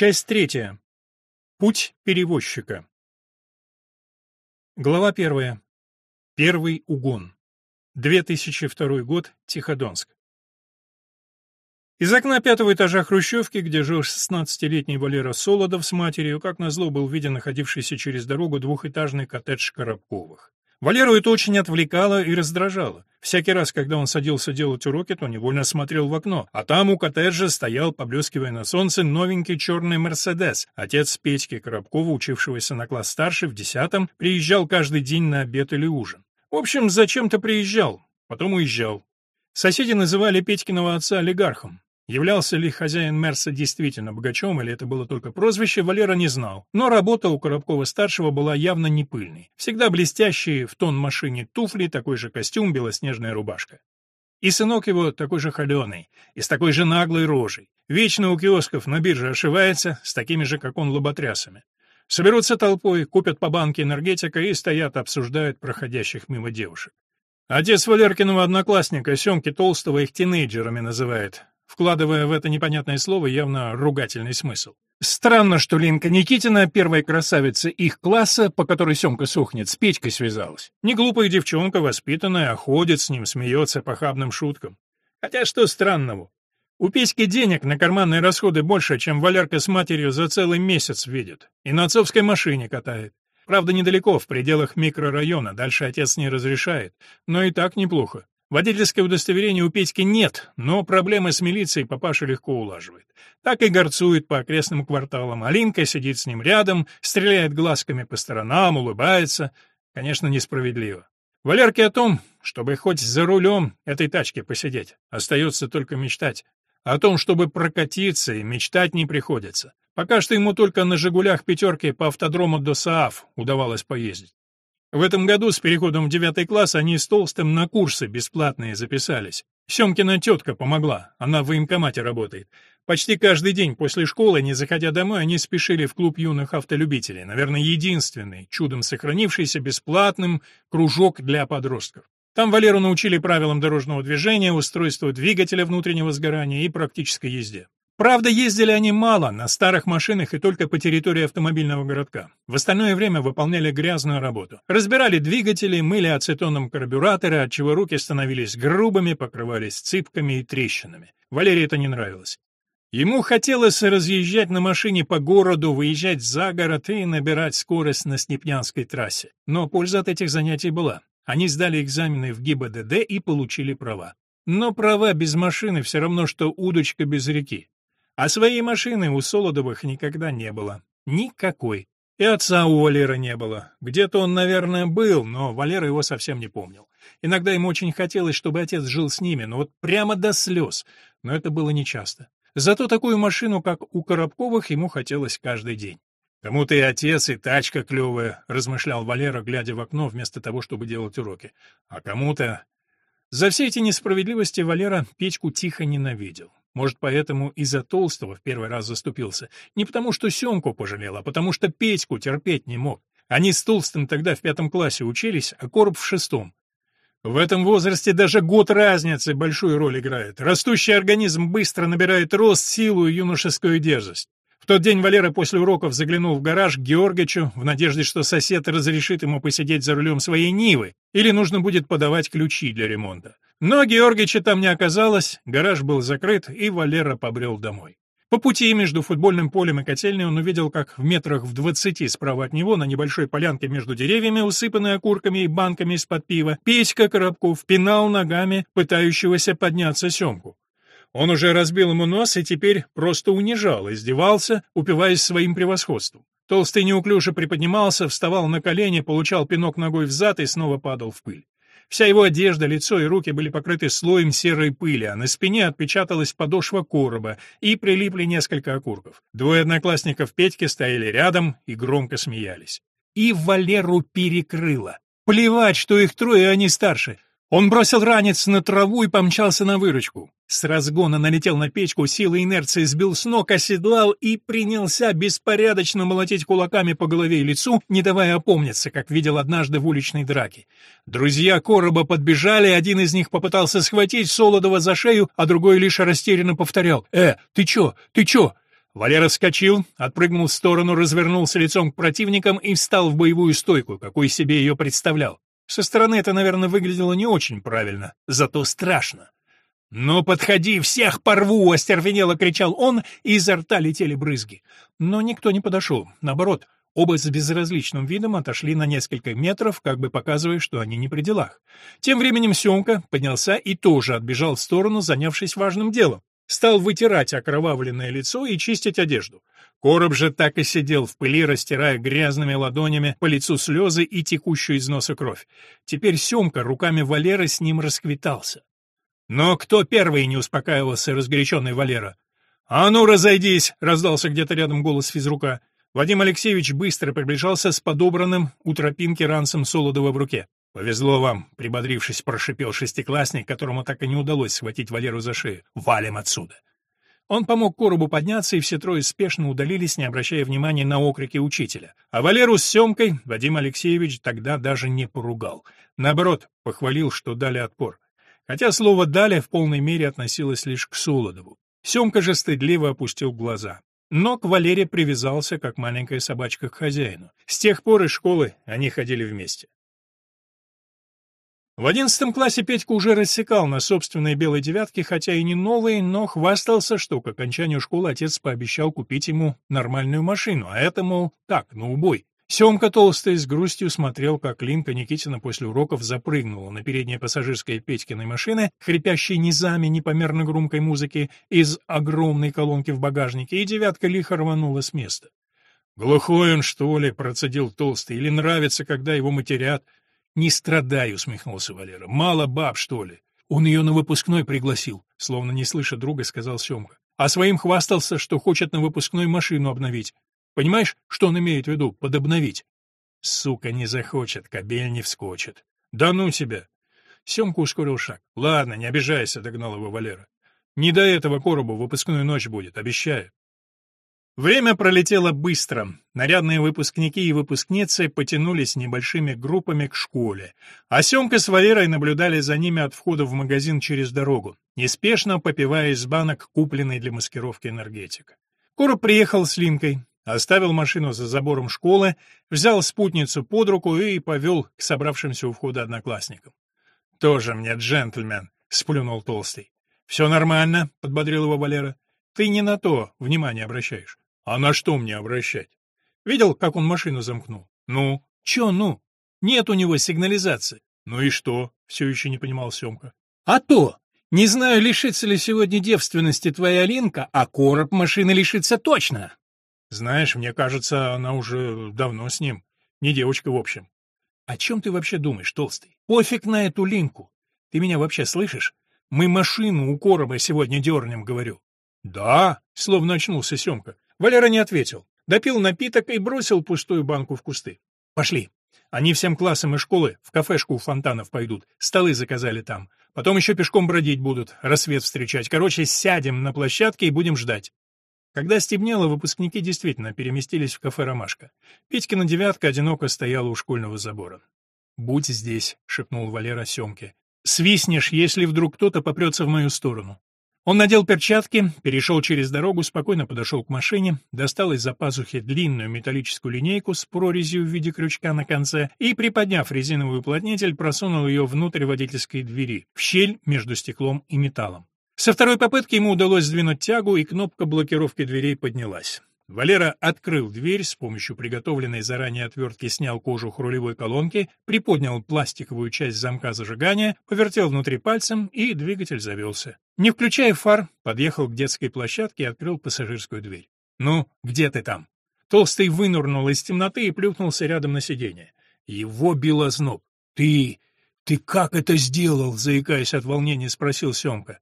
Часть третья. Путь перевозчика. Глава первая. Первый угон. 2002 год. Тиходонск. Из окна пятого этажа хрущевки, где жил 16-летний Валера Солодов с матерью, как назло был виден находившийся через дорогу двухэтажный коттедж Коробковых. Валеру это очень отвлекало и раздражало. Всякий раз, когда он садился делать уроки, то невольно смотрел в окно, а там у коттеджа стоял, поблескивая на солнце, новенький черный «Мерседес». Отец Петьки Коробкова, учившегося на класс старше, в десятом, приезжал каждый день на обед или ужин. В общем, зачем-то приезжал, потом уезжал. Соседи называли Петькиного отца олигархом. Являлся ли хозяин Мерса действительно богачом или это было только прозвище, Валера не знал. Но работа у Коробкова-старшего была явно не пыльной. Всегда блестящие в тон машине туфли, такой же костюм, белоснежная рубашка. И сынок его такой же холеный, и с такой же наглой рожей. Вечно у киосков на бирже ошивается, с такими же, как он, лоботрясами. Соберутся толпой, купят по банке энергетика и стоят, обсуждают проходящих мимо девушек. Отец Валеркиного одноклассника, Семки Толстого, их тинейджерами называет вкладывая в это непонятное слово явно ругательный смысл. Странно, что Ленка Никитина, первая красавица их класса, по которой Семка сохнет, с Петькой связалась. Не глупая девчонка, воспитанная, а ходит с ним, смеется похабным шуткам. Хотя что странного? У Петьки денег на карманные расходы больше, чем Валерка с матерью за целый месяц видит. И на отцовской машине катает. Правда, недалеко, в пределах микрорайона, дальше отец не разрешает. Но и так неплохо. Водительское удостоверение у Петьки нет, но проблемы с милицией папаша легко улаживает. Так и горцует по окрестным кварталам. Алинка сидит с ним рядом, стреляет глазками по сторонам, улыбается. Конечно, несправедливо. Валерке о том, чтобы хоть за рулем этой тачки посидеть, остается только мечтать. О том, чтобы прокатиться, и мечтать не приходится. Пока что ему только на «Жигулях» пятерки по автодрому до Саав удавалось поездить. В этом году с переходом в девятый класс они с Толстым на курсы бесплатные записались. Семкина тетка помогла, она в военкомате работает. Почти каждый день после школы, не заходя домой, они спешили в клуб юных автолюбителей, наверное, единственный, чудом сохранившийся бесплатным, кружок для подростков. Там Валеру научили правилам дорожного движения, устройству двигателя внутреннего сгорания и практической езде. Правда, ездили они мало, на старых машинах и только по территории автомобильного городка. В остальное время выполняли грязную работу. Разбирали двигатели, мыли ацетоном карбюраторы, отчего руки становились грубыми, покрывались цыпками и трещинами. Валерии это не нравилось. Ему хотелось разъезжать на машине по городу, выезжать за город и набирать скорость на Снепнянской трассе. Но польза от этих занятий была. Они сдали экзамены в ГИБДД и получили права. Но права без машины все равно, что удочка без реки. А своей машины у Солодовых никогда не было. Никакой. И отца у Валеры не было. Где-то он, наверное, был, но Валера его совсем не помнил. Иногда ему очень хотелось, чтобы отец жил с ними, но вот прямо до слез. Но это было нечасто. Зато такую машину, как у Коробковых, ему хотелось каждый день. «Кому-то и отец, и тачка клевая», — размышлял Валера, глядя в окно, вместо того, чтобы делать уроки. «А кому-то...» За все эти несправедливости Валера Печку тихо ненавидел. Может, поэтому и за Толстого в первый раз заступился. Не потому, что Семку пожалел, а потому, что Петьку терпеть не мог. Они с Толстым тогда в пятом классе учились, а Короб в шестом. В этом возрасте даже год разницы большую роль играет. Растущий организм быстро набирает рост, силу и юношескую дерзость тот день Валера после уроков заглянул в гараж к Георгичу в надежде, что сосед разрешит ему посидеть за рулем своей Нивы или нужно будет подавать ключи для ремонта. Но Георгича там не оказалось, гараж был закрыт, и Валера побрел домой. По пути между футбольным полем и котельной он увидел, как в метрах в двадцати справа от него, на небольшой полянке между деревьями, усыпанной окурками и банками из-под пива, Петька Коробков пинал ногами пытающегося подняться Семку. Он уже разбил ему нос и теперь просто унижал, издевался, упиваясь своим превосходством. Толстый неуклюже приподнимался, вставал на колени, получал пинок ногой в зад и снова падал в пыль. Вся его одежда, лицо и руки были покрыты слоем серой пыли, а на спине отпечаталась подошва короба и прилипли несколько окурков. Двое одноклассников Петьки стояли рядом и громко смеялись. И Валеру перекрыло. Плевать, что их трое, а они старше. Он бросил ранец на траву и помчался на выручку. С разгона налетел на печку, силой инерции сбил с ног, оседлал и принялся беспорядочно молотить кулаками по голове и лицу, не давая опомниться, как видел однажды в уличной драке. Друзья Короба подбежали, один из них попытался схватить Солодова за шею, а другой лишь растерянно повторял «Э, ты чё, ты чё?» Валера вскочил, отпрыгнул в сторону, развернулся лицом к противникам и встал в боевую стойку, какой себе ее представлял. Со стороны это, наверное, выглядело не очень правильно, зато страшно. «Ну, подходи, всех порву!» — остервенело кричал он, и изо рта летели брызги. Но никто не подошел. Наоборот, оба с безразличным видом отошли на несколько метров, как бы показывая, что они не при делах. Тем временем Семка поднялся и тоже отбежал в сторону, занявшись важным делом. Стал вытирать окровавленное лицо и чистить одежду. Короб же так и сидел в пыли, растирая грязными ладонями по лицу слезы и текущую из носа кровь. Теперь Семка руками Валеры с ним расквитался. Но кто первый не успокаивался разгоряченный Валера? «А ну, разойдись!» — раздался где-то рядом голос физрука. Вадим Алексеевич быстро приближался с подобранным у тропинки ранцем Солодова в руке. «Повезло вам», — прибодрившись, прошипел шестиклассник, которому так и не удалось схватить Валеру за шею. «Валим отсюда!» Он помог коробу подняться, и все трое спешно удалились, не обращая внимания на окрики учителя. А Валеру с Семкой Вадим Алексеевич тогда даже не поругал. Наоборот, похвалил, что дали отпор хотя слово «дали» в полной мере относилось лишь к Солодову. Семка же стыдливо опустил глаза. Но к Валере привязался, как маленькая собачка к хозяину. С тех пор из школы они ходили вместе. В одиннадцатом классе Петька уже рассекал на собственной белой девятке, хотя и не новый, но хвастался, что к окончанию школы отец пообещал купить ему нормальную машину, а это, мол, так, на убой. Семка толстый с грустью смотрел, как Линка Никитина после уроков запрыгнула на переднее пассажирское Петькиной машины, хрипящей низами непомерно громкой музыки из огромной колонки в багажнике, и девятка лихо рванула с места. «Глухой он, что ли?» — процедил толстый. «Или нравится, когда его матерят?» «Не страдай», — усмехнулся Валера. «Мало баб, что ли?» «Он ее на выпускной пригласил», — словно не слыша друга, сказал Семка. «А своим хвастался, что хочет на выпускной машину обновить. Понимаешь, что он имеет в виду под обновить? Сука не захочет, кобель не вскочит. Да ну тебя! Семка ускорил шаг. Ладно, не обижайся, догнал его Валера. Не до этого коробу выпускную ночь будет, обещаю. Время пролетело быстро. Нарядные выпускники и выпускницы потянулись небольшими группами к школе, а Семка с Валерой наблюдали за ними от входа в магазин через дорогу, неспешно попивая из банок купленный для маскировки энергетик. Короб приехал с Линкой. Оставил машину за забором школы, взял спутницу под руку и повел к собравшимся у входа одноклассникам. «Тоже мне джентльмен», — сплюнул Толстый. «Все нормально», — подбодрил его Валера. «Ты не на то внимание обращаешь». «А на что мне обращать?» «Видел, как он машину замкнул?» «Ну?» «Че «ну»?» «Нет у него сигнализации». «Ну и что?» — все еще не понимал Семка. «А то! Не знаю, лишится ли сегодня девственности твоя Алинка, а короб машины лишится точно. Знаешь, мне кажется, она уже давно с ним. Не девочка, в общем. О чем ты вообще думаешь, толстый? Пофиг на эту линку. Ты меня вообще слышишь? Мы машину у короба сегодня дернем, говорю. Да, словно очнулся Семка. Валера не ответил. Допил напиток и бросил пустую банку в кусты. Пошли. Они всем классом из школы в кафешку у фонтанов пойдут. Столы заказали там. Потом еще пешком бродить будут, рассвет встречать. Короче, сядем на площадке и будем ждать. Когда стемнело, выпускники действительно переместились в кафе «Ромашка». Петькина девятка одиноко стояла у школьного забора. «Будь здесь», — шепнул Валера Семке. «Свистнешь, если вдруг кто-то попрется в мою сторону». Он надел перчатки, перешел через дорогу, спокойно подошел к машине, достал из-за пазухи длинную металлическую линейку с прорезью в виде крючка на конце и, приподняв резиновый уплотнитель, просунул ее внутрь водительской двери, в щель между стеклом и металлом. Со второй попытки ему удалось сдвинуть тягу, и кнопка блокировки дверей поднялась. Валера открыл дверь, с помощью приготовленной заранее отвертки снял кожух рулевой колонки, приподнял пластиковую часть замка зажигания, повертел внутри пальцем, и двигатель завелся. Не включая фар, подъехал к детской площадке и открыл пассажирскую дверь. «Ну, где ты там?» Толстый вынурнул из темноты и плюхнулся рядом на сиденье. Его било зноб. «Ты... ты как это сделал?» — заикаясь от волнения, спросил Семка.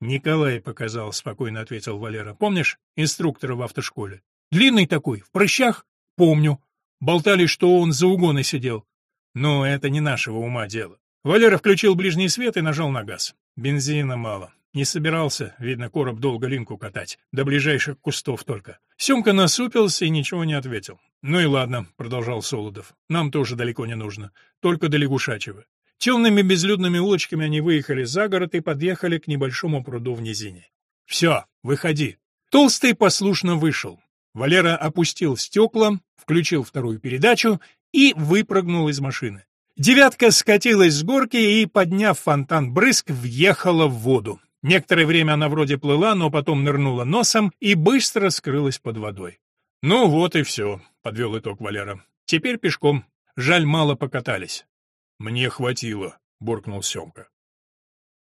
«Николай показал», — спокойно ответил Валера. «Помнишь инструктора в автошколе? Длинный такой, в прыщах? Помню. Болтали, что он за угоны сидел. Но это не нашего ума дело». Валера включил ближний свет и нажал на газ. Бензина мало. Не собирался, видно, короб долго линку катать. До ближайших кустов только. Семка насупился и ничего не ответил. «Ну и ладно», — продолжал Солодов. «Нам тоже далеко не нужно. Только до Лягушачьего. Темными безлюдными улочками они выехали за город и подъехали к небольшому пруду в низине. «Все, выходи!» Толстый послушно вышел. Валера опустил стекла, включил вторую передачу и выпрыгнул из машины. Девятка скатилась с горки и, подняв фонтан брызг, въехала в воду. Некоторое время она вроде плыла, но потом нырнула носом и быстро скрылась под водой. «Ну вот и все», — подвел итог Валера. «Теперь пешком. Жаль, мало покатались». «Мне хватило», — буркнул Семка.